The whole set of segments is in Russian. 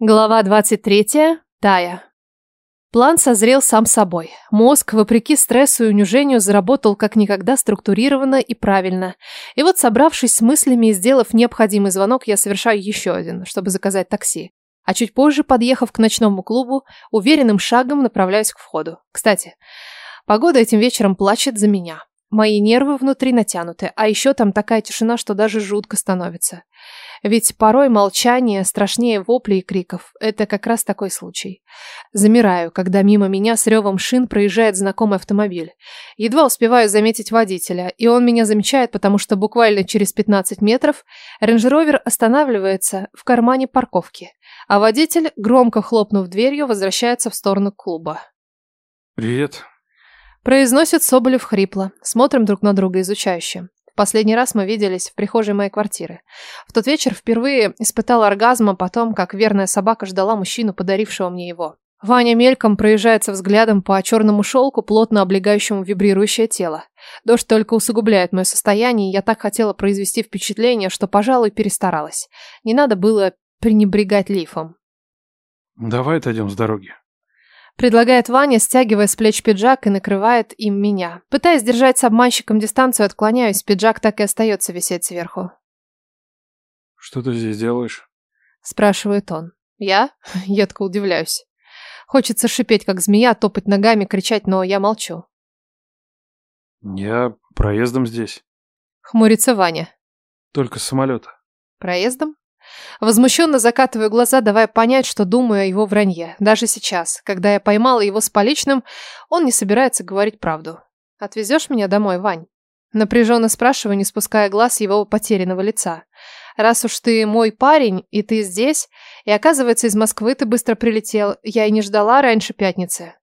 Глава 23. Тая. План созрел сам собой. Мозг, вопреки стрессу и унижению, заработал как никогда структурированно и правильно. И вот, собравшись с мыслями и сделав необходимый звонок, я совершаю еще один, чтобы заказать такси. А чуть позже, подъехав к ночному клубу, уверенным шагом направляюсь к входу. Кстати, погода этим вечером плачет за меня. Мои нервы внутри натянуты, а еще там такая тишина, что даже жутко становится. Ведь порой молчание страшнее воплей и криков. Это как раз такой случай. Замираю, когда мимо меня с ревом шин проезжает знакомый автомобиль. Едва успеваю заметить водителя, и он меня замечает, потому что буквально через 15 метров рейндж-ровер останавливается в кармане парковки, а водитель, громко хлопнув дверью, возвращается в сторону клуба. «Привет», Произносит Соболев хрипло. Смотрим друг на друга изучающе. В последний раз мы виделись в прихожей моей квартиры. В тот вечер впервые испытал оргазм, а потом, как верная собака, ждала мужчину, подарившего мне его. Ваня мельком проезжается взглядом по черному шелку, плотно облегающему вибрирующее тело. Дождь только усугубляет мое состояние, и я так хотела произвести впечатление, что, пожалуй, перестаралась. Не надо было пренебрегать лифом. «Давай отойдем с дороги». Предлагает Ваня, стягивая с плеч пиджак и накрывает им меня. Пытаясь держать с обманщиком дистанцию, отклоняюсь, пиджак так и остается висеть сверху. «Что ты здесь делаешь?» Спрашивает он. Я? Едко удивляюсь. Хочется шипеть, как змея, топать ногами, кричать, но я молчу. «Я проездом здесь. Хмурится Ваня. Только с самолета». Проездом? Возмущенно закатываю глаза, давая понять, что думаю о его вранье. Даже сейчас, когда я поймала его с поличным, он не собирается говорить правду. «Отвезешь меня домой, Вань?» Напряженно спрашиваю, не спуская глаз его потерянного лица. «Раз уж ты мой парень, и ты здесь, и оказывается, из Москвы ты быстро прилетел, я и не ждала раньше пятницы».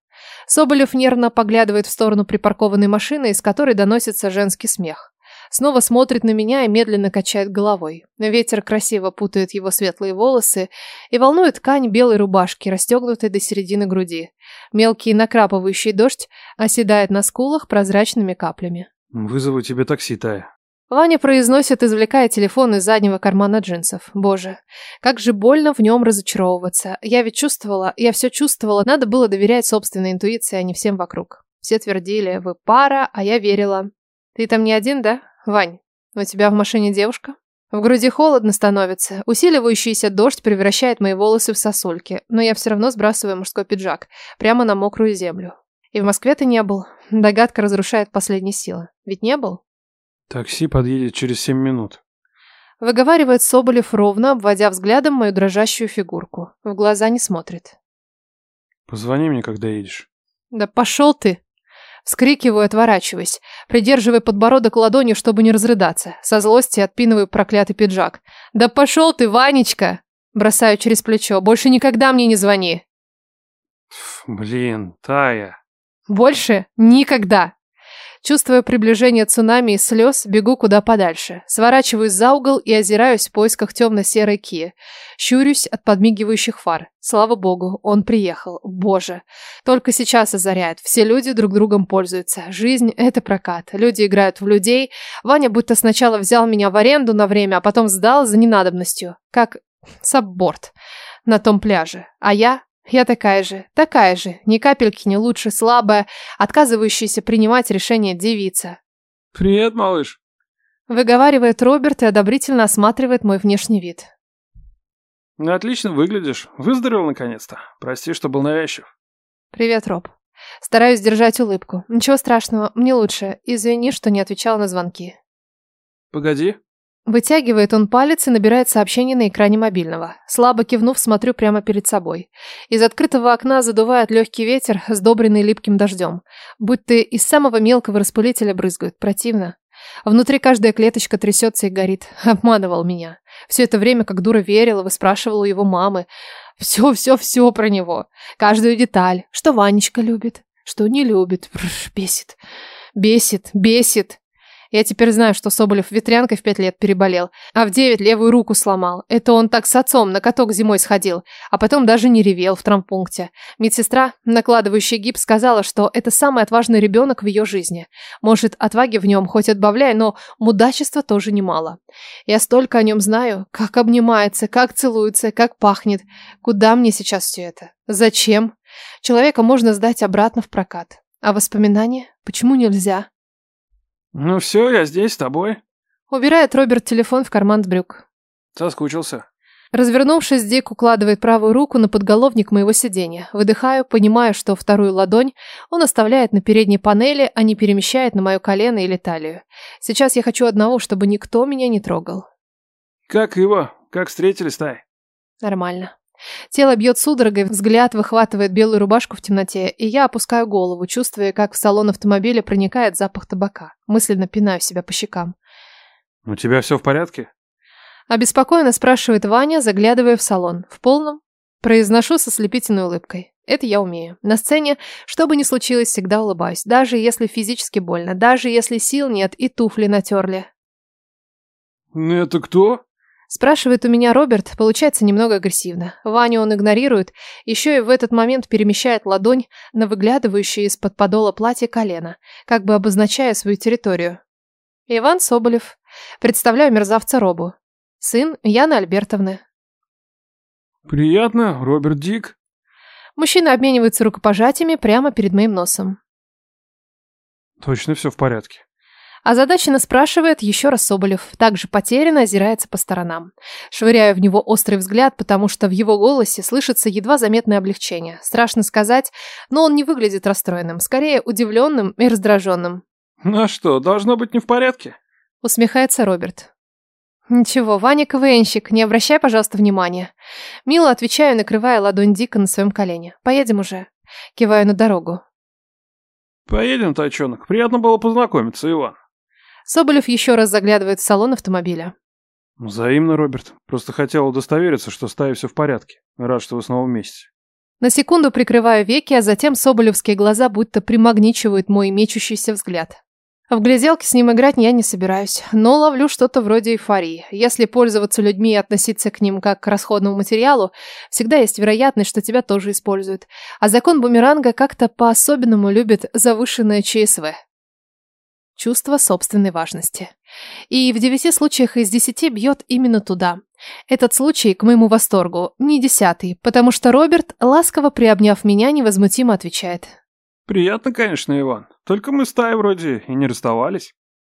Соболев нервно поглядывает в сторону припаркованной машины, из которой доносится женский смех. Снова смотрит на меня и медленно качает головой. Ветер красиво путает его светлые волосы и волнует ткань белой рубашки, расстегнутой до середины груди. Мелкий накрапывающий дождь оседает на скулах прозрачными каплями. «Вызову тебе такси, Тая». Ваня произносит, извлекая телефон из заднего кармана джинсов. Боже, как же больно в нем разочаровываться. Я ведь чувствовала, я все чувствовала, надо было доверять собственной интуиции, а не всем вокруг. Все твердили, вы пара, а я верила. Ты там не один, да? Вань, у тебя в машине девушка? В груди холодно становится. Усиливающийся дождь превращает мои волосы в сосульки, но я все равно сбрасываю мужской пиджак прямо на мокрую землю. И в Москве ты не был. Догадка разрушает последние силы. Ведь не был? «Такси подъедет через семь минут». Выговаривает Соболев ровно, обводя взглядом мою дрожащую фигурку. В глаза не смотрит. «Позвони мне, когда едешь». Да пошел ты! Вскрикиваю, отворачиваясь, придерживая подбородок ладонью, чтобы не разрыдаться. Со злости отпинываю проклятый пиджак. «Да пошел ты, Ванечка!» Бросаю через плечо. «Больше никогда мне не звони!» Ф, «Блин, Тая». «Больше никогда!» Чувствуя приближение цунами и слез, бегу куда подальше. Сворачиваюсь за угол и озираюсь в поисках темно-серой Ки. Щурюсь от подмигивающих фар. Слава богу, он приехал. Боже. Только сейчас озаряет. Все люди друг другом пользуются. Жизнь – это прокат. Люди играют в людей. Ваня будто сначала взял меня в аренду на время, а потом сдал за ненадобностью. Как сабборд на том пляже. А я я такая же, такая же, ни капельки не лучше, слабая, отказывающаяся принимать решения девица. «Привет, малыш». Выговаривает Роберт и одобрительно осматривает мой внешний вид. Ну, отлично выглядишь. Выздоровел наконец-то. Прости, что был навязчив. Привет, Роб. Стараюсь держать улыбку. Ничего страшного, мне лучше. Извини, что не отвечала на звонки. Погоди. Вытягивает он палец и набирает сообщение на экране мобильного. Слабо кивнув, смотрю прямо перед собой. Из открытого окна задувает легкий ветер, сдобренный липким дождем. Будь ты из самого мелкого распылителя брызгают. Противно. Внутри каждая клеточка трясется и горит. Обманывал меня. Все это время, как дура верила, выспрашивала у его мамы. Все-все-все про него. Каждую деталь. Что Ванечка любит, что не любит. Бррр, бесит. Бесит, бесит. Я теперь знаю, что Соболев ветрянкой в пять лет переболел, а в девять левую руку сломал. Это он так с отцом на каток зимой сходил, а потом даже не ревел в травмпункте. Медсестра, накладывающая гипс, сказала, что это самый отважный ребенок в ее жизни. Может, отваги в нем хоть отбавляй, но мудачества тоже немало. Я столько о нем знаю, как обнимается, как целуется, как пахнет. Куда мне сейчас все это? Зачем? Человека можно сдать обратно в прокат. А воспоминания? Почему нельзя? Ну все, я здесь с тобой. Убирает Роберт телефон в карман брюк. Соскучился. Развернувшись, Дик укладывает правую руку на подголовник моего сиденья. Выдыхаю, понимаю, что вторую ладонь он оставляет на передней панели, а не перемещает на мое колено или талию. Сейчас я хочу одного, чтобы никто меня не трогал. Как его? Как встретились, Тай? Нормально. Тело бьет судорогой, взгляд выхватывает белую рубашку в темноте, и я опускаю голову, чувствуя, как в салон автомобиля проникает запах табака. Мысленно пинаю себя по щекам. «У тебя все в порядке?» Обеспокоенно спрашивает Ваня, заглядывая в салон. В полном? Произношу со слепительной улыбкой. Это я умею. На сцене, что бы ни случилось, всегда улыбаюсь. Даже если физически больно, даже если сил нет и туфли натерли. «Это кто?» Спрашивает у меня Роберт, получается немного агрессивно. Ваню он игнорирует, еще и в этот момент перемещает ладонь на выглядывающее из-под подола платье колено, как бы обозначая свою территорию. Иван Соболев. Представляю мерзавца Робу. Сын Яны Альбертовны. «Приятно, Роберт Дик». Мужчины обмениваются рукопожатиями прямо перед моим носом. «Точно все в порядке?» Озадаченно спрашивает еще раз Соболев, также потерянно озирается по сторонам. Швыряю в него острый взгляд, потому что в его голосе слышится едва заметное облегчение. Страшно сказать, но он не выглядит расстроенным, скорее удивленным и раздраженным. «Ну а что, должно быть не в порядке?» Усмехается Роберт. «Ничего, Ваня КВНщик, не обращай, пожалуйста, внимания». Мило отвечаю, накрывая ладонь Дика на своем колене. «Поедем уже». Киваю на дорогу. «Поедем, тачонок. Приятно было познакомиться, Иван». Соболев еще раз заглядывает в салон автомобиля. Взаимно, Роберт. Просто хотел удостовериться, что с Таей все в порядке. Рад, что вы снова вместе. На секунду прикрываю веки, а затем соболевские глаза будто примагничивают мой мечущийся взгляд. В гляделки с ним играть я не собираюсь, но ловлю что-то вроде эйфории. Если пользоваться людьми и относиться к ним как к расходному материалу, всегда есть вероятность, что тебя тоже используют. А закон бумеранга как-то по-особенному любит завышенное ЧСВ чувство собственной важности. И в девяти случаях из десяти бьет именно туда. Этот случай, к моему восторгу, не десятый, потому что Роберт, ласково приобняв меня, невозмутимо отвечает. «Приятно, конечно, Иван. Только мы с Таей вроде и не расставались».